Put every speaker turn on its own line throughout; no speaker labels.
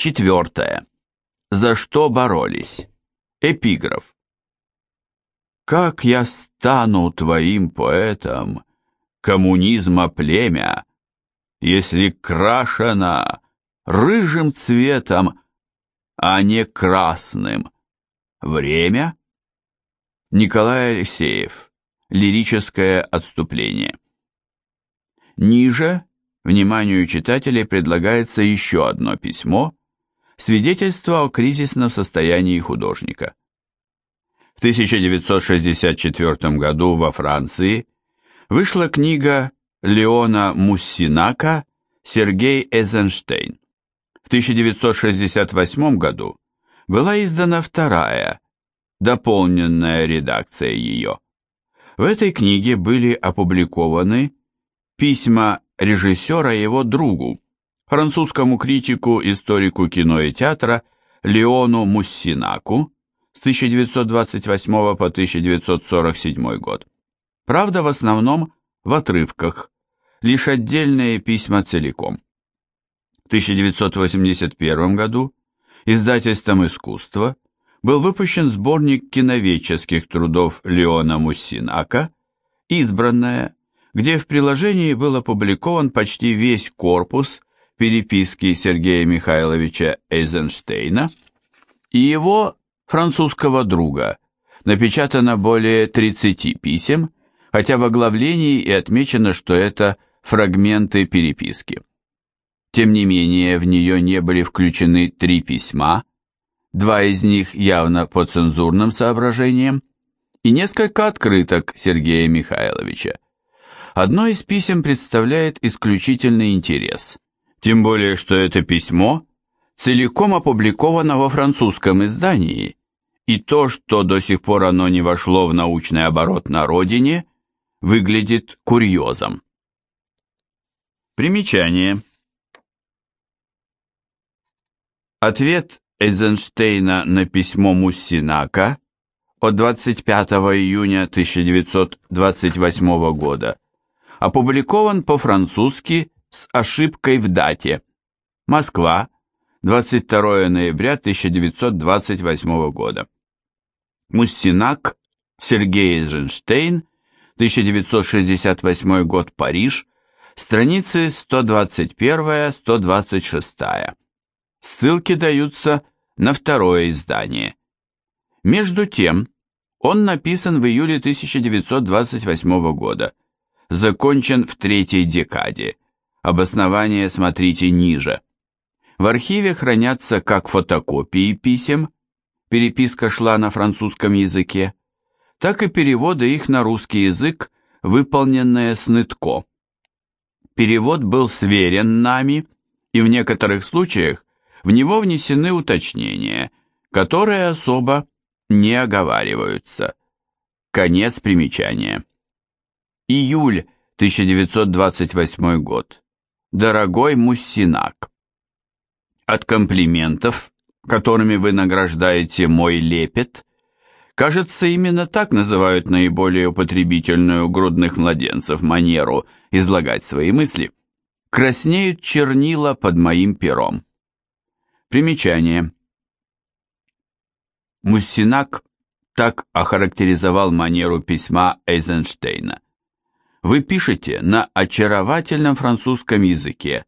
Четвертое. За что боролись? Эпиграф. Как я стану твоим поэтом, коммунизма племя, если крашена рыжим цветом, а не красным? Время? Николай Алексеев. Лирическое отступление. Ниже, вниманию читателей, предлагается еще одно письмо, свидетельство о кризисном состоянии художника. В 1964 году во Франции вышла книга Леона Муссинака «Сергей Эйзенштейн». В 1968 году была издана вторая, дополненная редакция ее. В этой книге были опубликованы письма режиссера его другу, французскому критику, историку кино и театра Леону Муссинаку с 1928 по 1947 год. Правда, в основном в отрывках, лишь отдельные письма целиком. В 1981 году издательством «Искусство» был выпущен сборник киноведческих трудов Леона Муссинака «Избранная», где в приложении был опубликован почти весь корпус переписки Сергея Михайловича Эйзенштейна и его французского друга, напечатано более 30 писем, хотя в оглавлении и отмечено, что это фрагменты переписки. Тем не менее, в нее не были включены три письма, два из них явно по цензурным соображениям, и несколько открыток Сергея Михайловича. Одно из писем представляет исключительный интерес, тем более что это письмо целиком опубликовано во французском издании, и то, что до сих пор оно не вошло в научный оборот на родине, выглядит курьезом. Примечание. Ответ Эйзенштейна на письмо Муссинака от 25 июня 1928 года опубликован по-французски с ошибкой в дате. Москва, 22 ноября 1928 года. Мустинак Сергей Эйзенштейн, 1968 год, Париж, страницы 121-126. Ссылки даются на второе издание. Между тем, он написан в июле 1928 года, закончен в третьей декаде. Обоснование смотрите ниже. В архиве хранятся как фотокопии писем, переписка шла на французском языке, так и переводы их на русский язык, выполненные с нытко. Перевод был сверен нами, и в некоторых случаях в него внесены уточнения, которые особо не оговариваются. Конец примечания. Июль 1928 год. Дорогой Муссинак, от комплиментов, которыми вы награждаете мой лепет, кажется, именно так называют наиболее употребительную грудных младенцев манеру излагать свои мысли, краснеют чернила под моим пером. Примечание. Муссинак так охарактеризовал манеру письма Эйзенштейна. Вы пишете на очаровательном французском языке,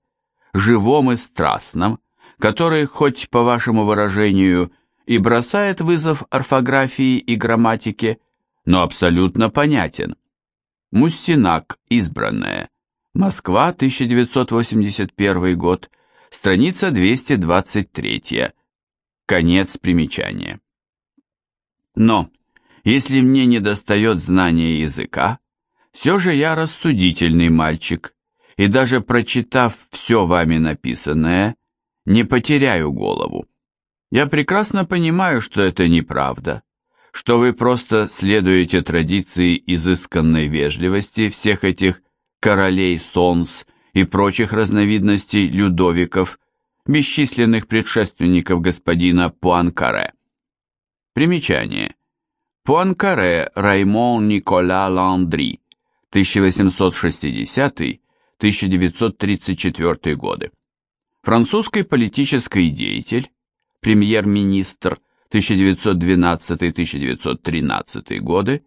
живом и страстном, который, хоть по вашему выражению, и бросает вызов орфографии и грамматике, но абсолютно понятен. Муссинак, избранная. Москва, 1981 год, страница 223. Конец примечания. Но, если мне не достает знания языка, все же я рассудительный мальчик, и даже прочитав все вами написанное, не потеряю голову. Я прекрасно понимаю, что это неправда, что вы просто следуете традиции изысканной вежливости всех этих королей Сонс и прочих разновидностей Людовиков, бесчисленных предшественников господина Пуанкаре. Примечание. Пуанкаре Раймон Никола Ландри, 1860-1934 годы французский политический деятель, премьер-министр 1912-1913 годы,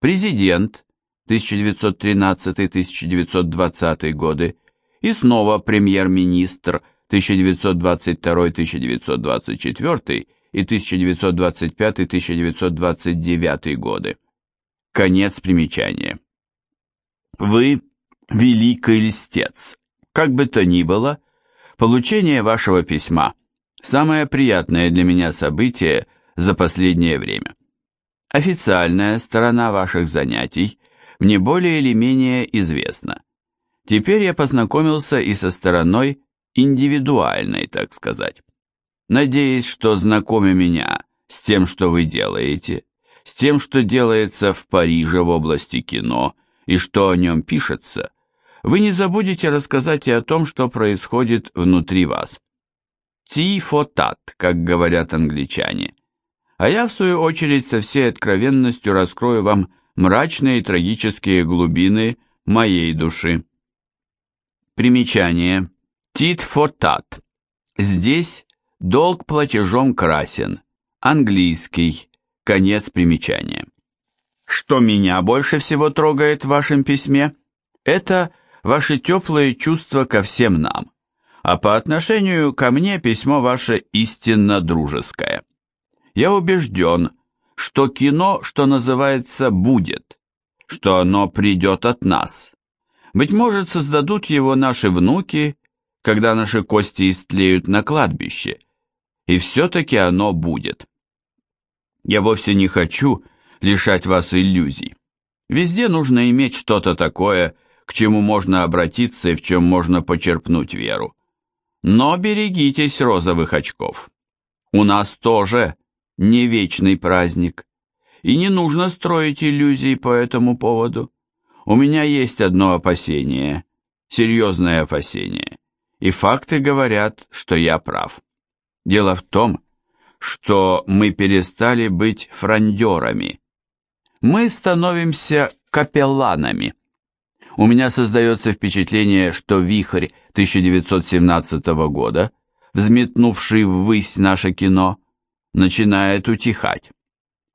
президент 1913-1920 годы и снова премьер-министр 1922-1924 и 1925-1929 годы. Конец примечания. Вы великий льстец. Как бы то ни было, получение вашего письма – самое приятное для меня событие за последнее время. Официальная сторона ваших занятий мне более или менее известна. Теперь я познакомился и со стороной индивидуальной, так сказать. Надеюсь, что знакомя меня с тем, что вы делаете, с тем, что делается в Париже в области кино и что о нем пишется, вы не забудете рассказать и о том, что происходит внутри вас. Ти фотат, как говорят англичане. А я, в свою очередь, со всей откровенностью раскрою вам мрачные и трагические глубины моей души. Примечание. Тит фотат. Здесь долг платежом красен. Английский. Конец примечания. Что меня больше всего трогает в вашем письме, это ваши теплые чувства ко всем нам, а по отношению ко мне письмо ваше истинно дружеское. Я убежден, что кино, что называется, будет, что оно придет от нас. Быть может, создадут его наши внуки, когда наши кости истлеют на кладбище, и все-таки оно будет. Я вовсе не хочу лишать вас иллюзий. Везде нужно иметь что-то такое, к чему можно обратиться и в чем можно почерпнуть веру. Но берегитесь розовых очков. У нас тоже не вечный праздник. И не нужно строить иллюзий по этому поводу. У меня есть одно опасение, серьезное опасение, и факты говорят, что я прав. Дело в том, что мы перестали быть фрондерами. Мы становимся капелланами. У меня создается впечатление, что вихрь 1917 года, взметнувший ввысь наше кино, начинает утихать.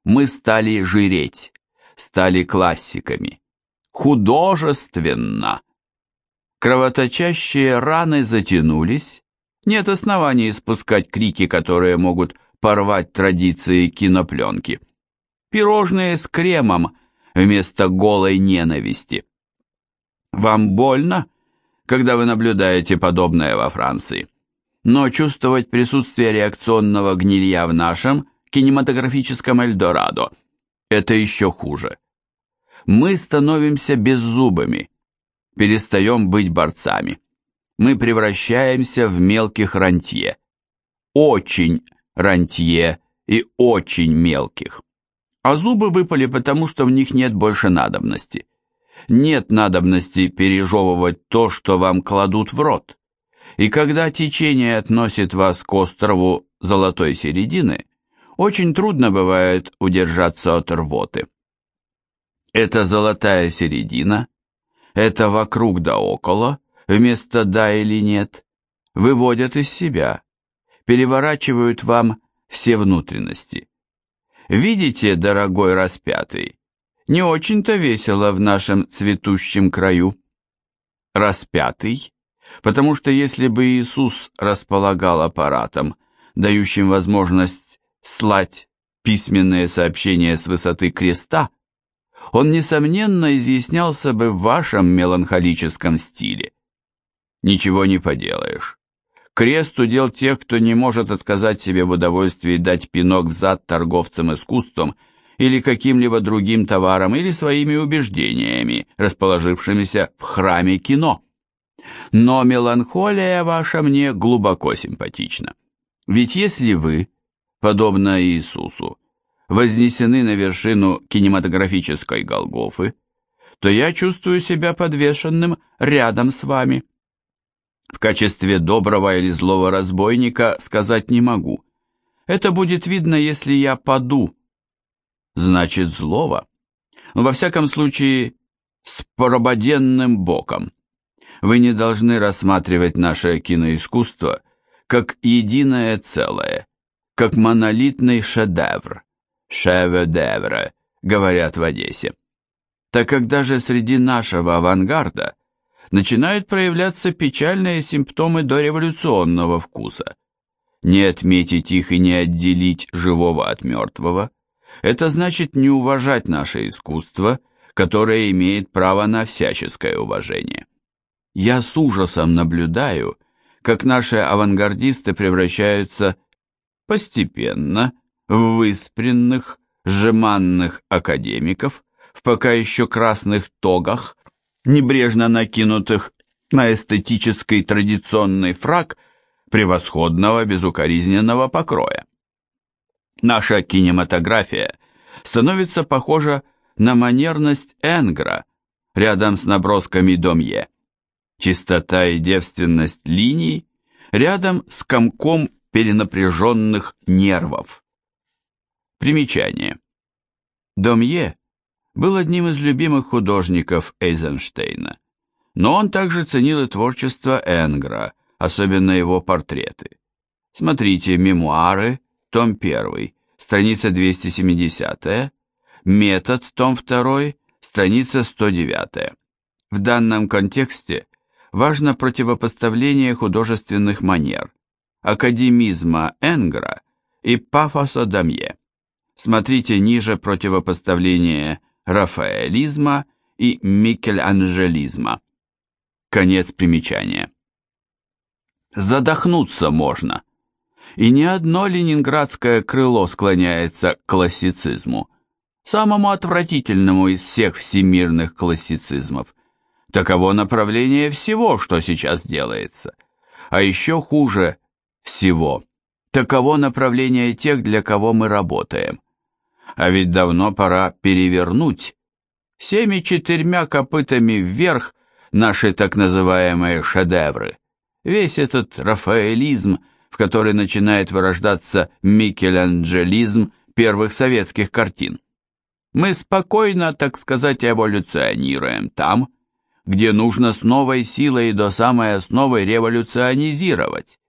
Мы стали жиреть, стали классиками. Художественно. Кровоточащие раны затянулись, нет оснований спускать крики, которые могут порвать традиции кинопленки. Пирожные с кремом вместо голой ненависти. Вам больно, когда вы наблюдаете подобное во Франции? Но чувствовать присутствие реакционного гнилья в нашем кинематографическом Эльдорадо – это еще хуже. Мы становимся беззубыми, перестаем быть борцами. Мы превращаемся в мелких рантье. Очень рантье и очень мелких. А зубы выпали потому, что в них нет больше надобности нет надобности пережевывать то, что вам кладут в рот. И когда течение относит вас к острову золотой середины, очень трудно бывает удержаться от рвоты. Это золотая середина, это вокруг да около, вместо да или нет, выводят из себя, переворачивают вам все внутренности. Видите, дорогой распятый, не очень-то весело в нашем цветущем краю. Распятый, потому что если бы Иисус располагал аппаратом, дающим возможность слать письменные сообщения с высоты креста, он, несомненно, изъяснялся бы в вашем меланхолическом стиле. Ничего не поделаешь. Крест удел тех, кто не может отказать себе в удовольствии дать пинок в зад торговцам искусством – или каким-либо другим товаром, или своими убеждениями, расположившимися в храме кино. Но меланхолия ваша мне глубоко симпатична. Ведь если вы, подобно Иисусу, вознесены на вершину кинематографической Голгофы, то я чувствую себя подвешенным рядом с вами. В качестве доброго или злого разбойника сказать не могу. Это будет видно, если я паду, значит злого. Но во всяком случае, с прободенным боком. Вы не должны рассматривать наше киноискусство как единое целое, как монолитный шедевр, шеведевре, говорят в Одессе. Так как даже среди нашего авангарда начинают проявляться печальные симптомы дореволюционного вкуса. Не отметить их и не отделить живого от мертвого – это значит не уважать наше искусство, которое имеет право на всяческое уважение. Я с ужасом наблюдаю, как наши авангардисты превращаются постепенно в выспренных, жеманных академиков в пока еще красных тогах, небрежно накинутых на эстетический традиционный фраг превосходного безукоризненного покроя. Наша кинематография становится похожа на манерность Энгра рядом с набросками Домье чистота и девственность линий рядом с комком перенапряженных нервов. Примечание. Домье был одним из любимых художников Эйзенштейна, но он также ценил и творчество Энгра, особенно его портреты. Смотрите «Мемуары», том 1, страница 270, «Метод», том 2, страница 109. В данном контексте важно противопоставление художественных манер, академизма Энгра и пафоса Дамье. Смотрите ниже противопоставление рафаэлизма и микеланджелизма. Конец примечания. Задохнуться можно. И не одно ленинградское крыло склоняется к классицизму, самому отвратительному из всех всемирных классицизмов – Таково направление всего, что сейчас делается. А еще хуже всего. Таково направление тех, для кого мы работаем. А ведь давно пора перевернуть всеми четырьмя копытами вверх наши так называемые шедевры. Весь этот рафаэлизм, в который начинает вырождаться микеланджелизм первых советских картин. Мы спокойно, так сказать, эволюционируем там, где нужно с новой силой до самой основы революционизировать.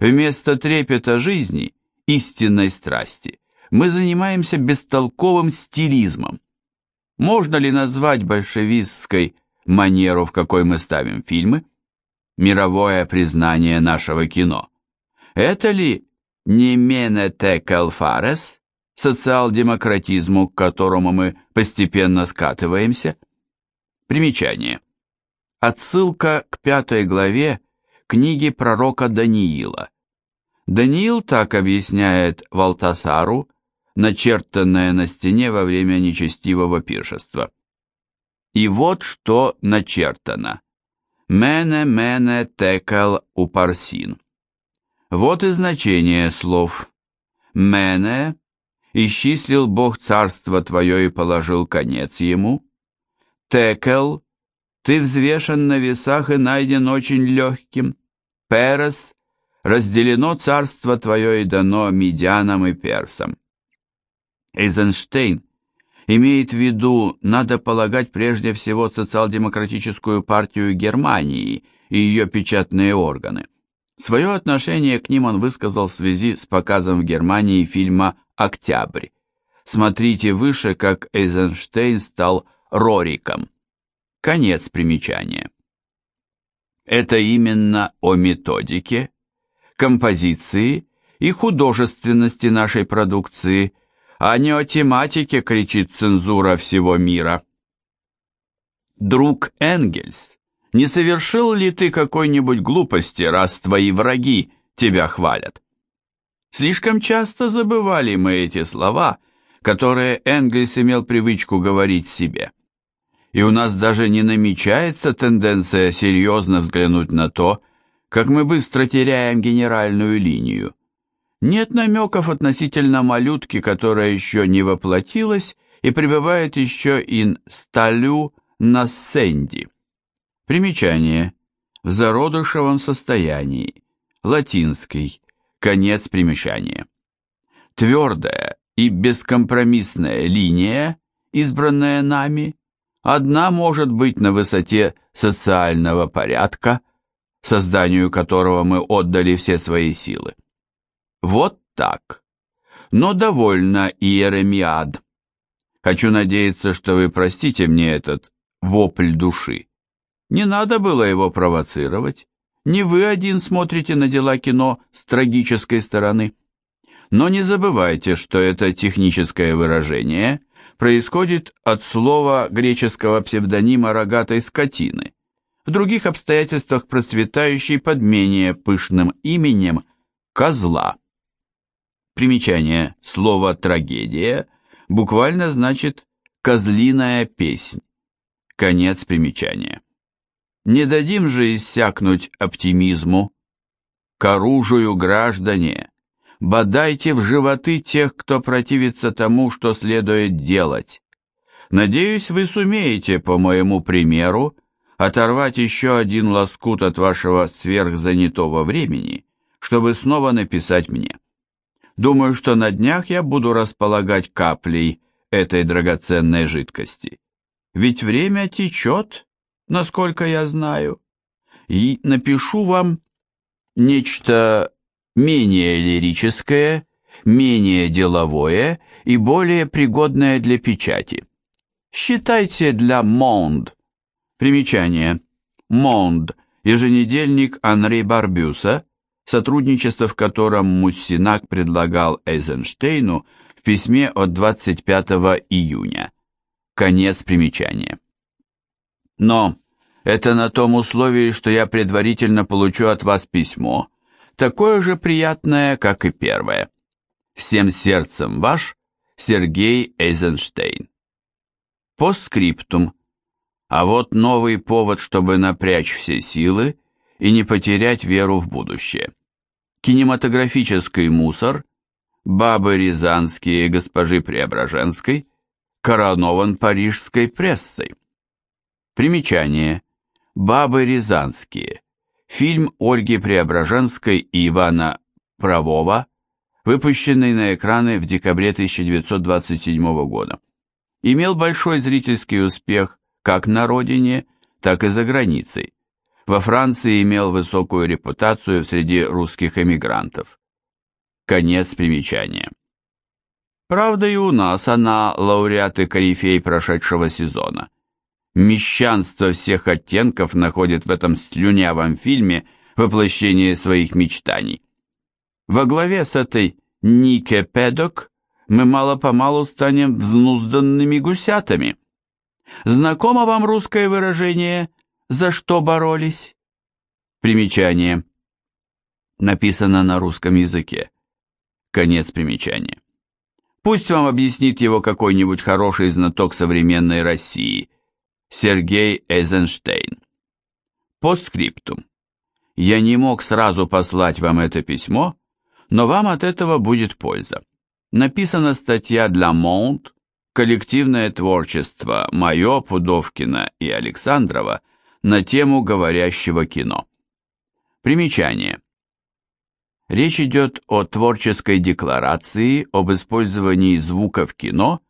Вместо трепета жизни, истинной страсти, мы занимаемся бестолковым стилизмом. Можно ли назвать большевистской манеру, в какой мы ставим фильмы? Мировое признание нашего кино. Это ли не менете калфарес, социал-демократизму, к которому мы постепенно скатываемся? Примечание. Отсылка к пятой главе книги пророка Даниила. Даниил так объясняет Валтасару, начертанное на стене во время нечестивого пиршества. И вот что начертано. «Мене, мене, текал упарсин». Вот и значение слов. «Мене» исчислил Бог царство твое и положил конец ему. «Текел» Ты взвешен на весах и найден очень легким. Перес, разделено царство твое и дано медианам и персам. Эйзенштейн имеет в виду, надо полагать прежде всего социал-демократическую партию Германии и ее печатные органы. Свое отношение к ним он высказал в связи с показом в Германии фильма «Октябрь». Смотрите выше, как Эйзенштейн стал Рориком. Конец примечания. Это именно о методике, композиции и художественности нашей продукции, а не о тематике кричит цензура всего мира. Друг Энгельс, не совершил ли ты какой-нибудь глупости, раз твои враги тебя хвалят? Слишком часто забывали мы эти слова, которые Энгельс имел привычку говорить себе и у нас даже не намечается тенденция серьезно взглянуть на то, как мы быстро теряем генеральную линию. Нет намеков относительно малютки, которая еще не воплотилась и пребывает еще ин сталю на сенди. Примечание. В зародышевом состоянии. Латинский. Конец примечания. Твердая и бескомпромиссная линия, избранная нами, Одна может быть на высоте социального порядка, созданию которого мы отдали все свои силы. Вот так. Но довольно, Иеремиад. Хочу надеяться, что вы простите мне этот вопль души. Не надо было его провоцировать. Не вы один смотрите на дела кино с трагической стороны. Но не забывайте, что это техническое выражение происходит от слова греческого псевдонима рогатой скотины, в других обстоятельствах процветающей под менее пышным именем козла. Примечание. Слово «трагедия» буквально значит «козлиная песнь». Конец примечания. Не дадим же иссякнуть оптимизму. К оружию, граждане, бодайте в животы тех, кто противится тому, что следует делать. Надеюсь, вы сумеете, по моему примеру, оторвать еще один лоскут от вашего сверхзанятого времени, чтобы снова написать мне. Думаю, что на днях я буду располагать каплей этой драгоценной жидкости. Ведь время течет, насколько я знаю, и напишу вам нечто менее лирическое, менее деловое и более пригодное для печати. Считайте для Монд. Примечание. Монд. Еженедельник Анри Барбюса, сотрудничество в котором Муссинак предлагал Эйзенштейну в письме от 25 июня. Конец примечания. Но это на том условии, что я предварительно получу от вас письмо, такое же приятное, как и первое. Всем сердцем ваш Сергей Эйзенштейн. Постскриптум. А вот новый повод, чтобы напрячь все силы и не потерять веру в будущее. Кинематографический мусор, бабы рязанские госпожи Преображенской, коронован парижской прессой. Примечание. Бабы Рязанские. Фильм Ольги Преображенской и Ивана Правова, выпущенный на экраны в декабре 1927 года. Имел большой зрительский успех как на родине, так и за границей. Во Франции имел высокую репутацию среди русских эмигрантов. Конец примечания. Правда и у нас она лауреаты корифей прошедшего сезона мещанство всех оттенков находит в этом слюнявом фильме воплощение своих мечтаний. Во главе с этой Нике Педок мы мало-помалу станем взнузданными гусятами. Знакомо вам русское выражение «за что боролись»? Примечание. Написано на русском языке. Конец примечания. Пусть вам объяснит его какой-нибудь хороший знаток современной России – Сергей Эйзенштейн. Постскриптум. Я не мог сразу послать вам это письмо, но вам от этого будет польза. Написана статья для Монт, коллективное творчество мое, Пудовкина и Александрова на тему говорящего кино. Примечание. Речь идет о творческой декларации об использовании звука в кино,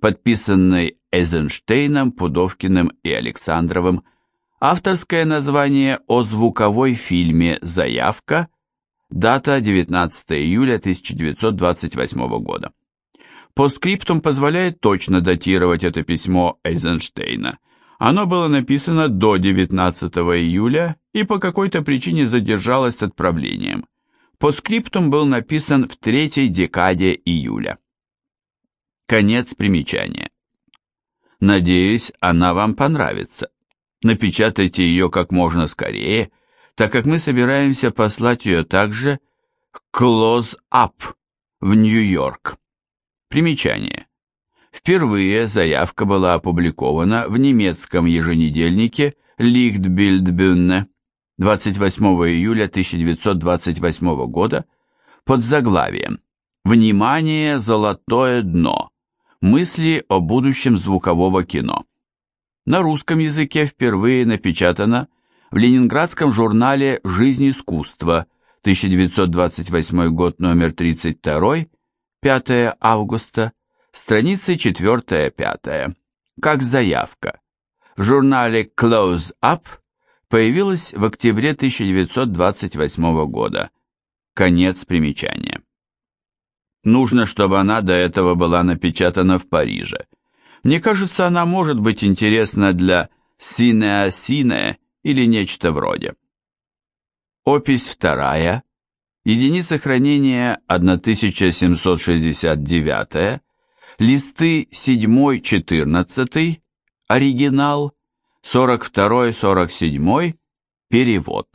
подписанной Эйзенштейном, Пудовкиным и Александровым, авторское название о звуковой фильме «Заявка», дата 19 июля 1928 года. По скриптум позволяет точно датировать это письмо Эйзенштейна. Оно было написано до 19 июля и по какой-то причине задержалось с отправлением. По скриптум был написан в третьей декаде июля. Конец примечания. Надеюсь, она вам понравится. Напечатайте ее как можно скорее, так как мы собираемся послать ее также Close Up в Нью-Йорк. Примечание. Впервые заявка была опубликована в немецком еженедельнике Lichtbildbühne 28 июля 1928 года под заглавием «Внимание, золотое дно! Мысли о будущем звукового кино. На русском языке впервые напечатано в ленинградском журнале «Жизнь искусства», 1928 год, номер 32, 5 августа, страницы 4-5, как заявка, в журнале Close Up появилась в октябре 1928 года. Конец примечания. Нужно, чтобы она до этого была напечатана в Париже. Мне кажется, она может быть интересна для синеа-сине или нечто вроде. Опись вторая, единица хранения 1769, листы 7-14, оригинал, 42-47, перевод.